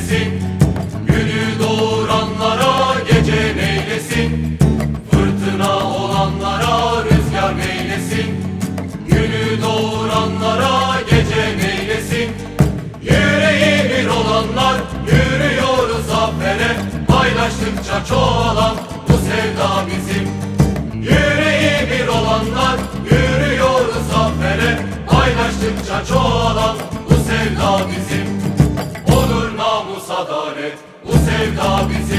neylesin Günü doğuranlara gece neylesin Fırtına olanlara rüzgar neylesin Günü doğuranlara gece neylesin Yüreği bir olanlar yürüyoruz zafere. Paylaştıkça çoğalan bu sevda bizim. Yüreği bir olanlar yürüyoruz zafere. Paylaştıkça çoğalan sevda bizim. Onur namus adalet. Bu sevda bizim